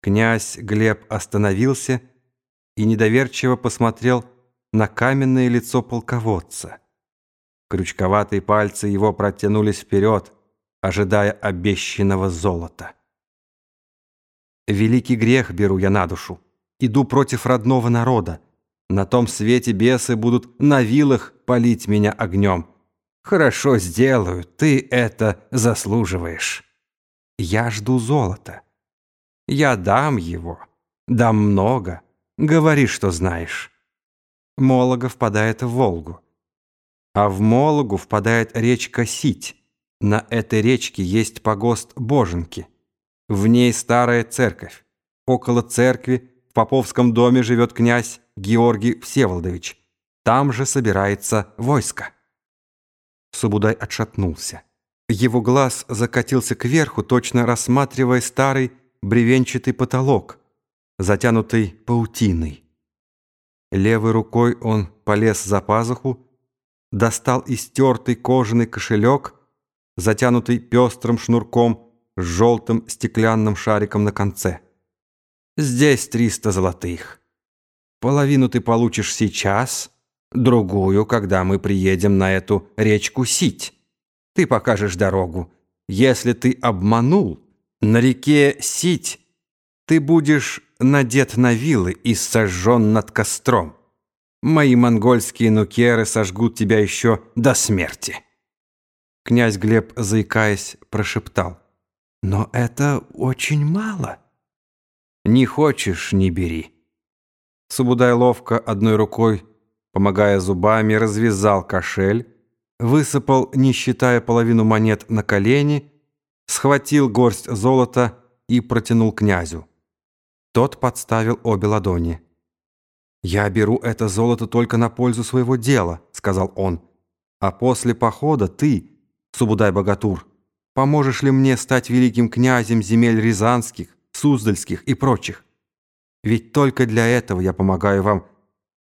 Князь Глеб остановился и недоверчиво посмотрел на каменное лицо полководца. Крючковатые пальцы его протянулись вперед, ожидая обещанного золота. «Великий грех беру я на душу. Иду против родного народа. На том свете бесы будут на вилах полить меня огнем. Хорошо сделаю, ты это заслуживаешь. Я жду золота. Я дам его. Дам много. Говори, что знаешь. Молога впадает в Волгу. А в Мологу впадает речка Сить. На этой речке есть погост Боженки. В ней старая церковь. Около церкви в Поповском доме живет князь Георгий Всеволодович. Там же собирается войско. Субудай отшатнулся. Его глаз закатился кверху, точно рассматривая старый бревенчатый потолок, затянутый паутиной. Левой рукой он полез за пазуху, достал истертый кожаный кошелек, затянутый пестрым шнурком с желтым стеклянным шариком на конце. «Здесь триста золотых. Половину ты получишь сейчас, другую, когда мы приедем на эту речку Сить. Ты покажешь дорогу. Если ты обманул, на реке Сить ты будешь надет на вилы и сожжен над костром. Мои монгольские нукеры сожгут тебя еще до смерти». Князь Глеб, заикаясь, прошептал. «Но это очень мало». «Не хочешь — не бери». Субудай ловко одной рукой, помогая зубами, развязал кошель, высыпал, не считая половину монет, на колени, схватил горсть золота и протянул князю. Тот подставил обе ладони. «Я беру это золото только на пользу своего дела», — сказал он. «А после похода ты, Субудай-богатур, поможешь ли мне стать великим князем земель рязанских, суздальских и прочих? Ведь только для этого я помогаю вам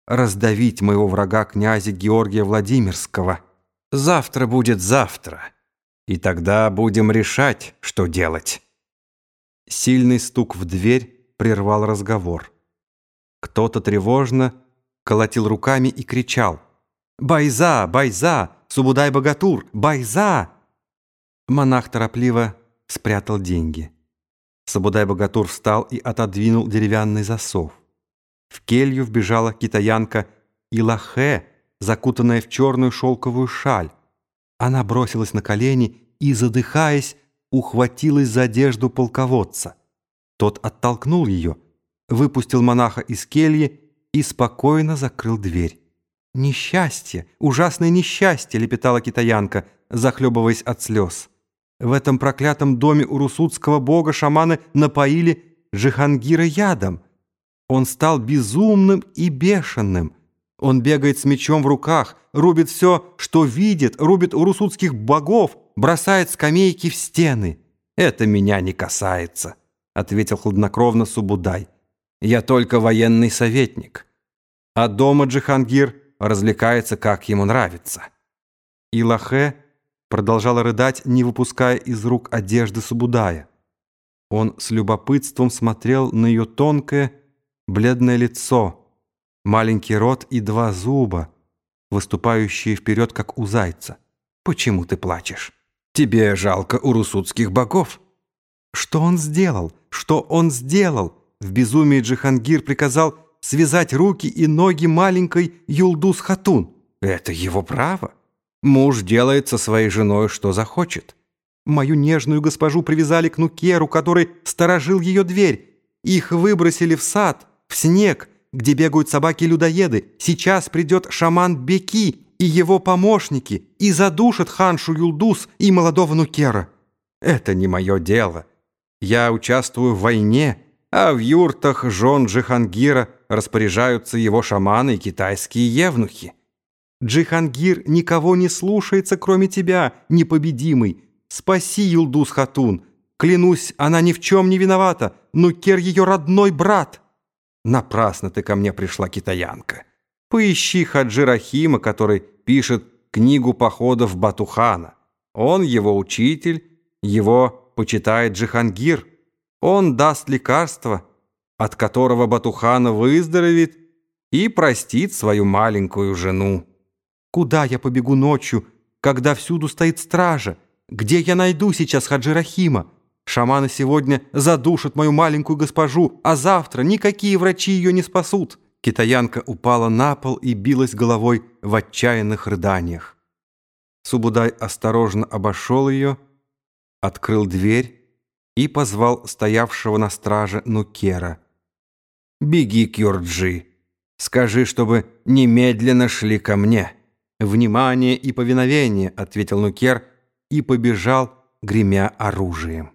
раздавить моего врага князя Георгия Владимирского. Завтра будет завтра, и тогда будем решать, что делать». Сильный стук в дверь прервал разговор. Кто-то тревожно колотил руками и кричал «Байза! Байза! Субудай-богатур! Байза!» Монах торопливо спрятал деньги. Субудай-богатур встал и отодвинул деревянный засов. В келью вбежала китаянка Илахе, закутанная в черную шелковую шаль. Она бросилась на колени и, задыхаясь, ухватилась за одежду полководца. Тот оттолкнул ее, выпустил монаха из кельи и спокойно закрыл дверь. «Несчастье! Ужасное несчастье!» — лепетала китаянка, захлебываясь от слез. В этом проклятом доме у русудского бога шаманы напоили Джихангира ядом. Он стал безумным и бешеным. Он бегает с мечом в руках, рубит все, что видит, рубит у русудских богов, бросает скамейки в стены. Это меня не касается ответил хладнокровно Субудай. «Я только военный советник, а дома Джихангир развлекается, как ему нравится». И продолжала рыдать, не выпуская из рук одежды Субудая. Он с любопытством смотрел на ее тонкое, бледное лицо, маленький рот и два зуба, выступающие вперед, как у зайца. «Почему ты плачешь? Тебе жалко урусутских богов?» «Что он сделал?» Что он сделал? В безумии Джихангир приказал связать руки и ноги маленькой Юлдус Хатун. Это его право. Муж делает со своей женой, что захочет. Мою нежную госпожу привязали к Нукеру, который сторожил ее дверь. Их выбросили в сад, в снег, где бегают собаки-людоеды. Сейчас придет шаман Беки и его помощники и задушат ханшу Юлдус и молодого Нукера. Это не мое дело. Я участвую в войне, а в юртах жен Джихангира распоряжаются его шаманы и китайские евнухи. Джихангир никого не слушается, кроме тебя, непобедимый. Спаси Юлдус Хатун. Клянусь, она ни в чем не виновата, но Кер ее родной брат. Напрасно ты ко мне пришла, китаянка. Поищи Хаджи Рахима, который пишет книгу походов Батухана. Он его учитель, его почитает Джихангир. Он даст лекарство, от которого Батухана выздоровеет и простит свою маленькую жену. Куда я побегу ночью, когда всюду стоит стража? Где я найду сейчас Хаджи Рахима? Шаманы сегодня задушат мою маленькую госпожу, а завтра никакие врачи ее не спасут». Китаянка упала на пол и билась головой в отчаянных рыданиях. Субудай осторожно обошел ее, открыл дверь и позвал стоявшего на страже Нукера. «Беги к Юрджи. Скажи, чтобы немедленно шли ко мне». «Внимание и повиновение», — ответил Нукер и побежал, гремя оружием.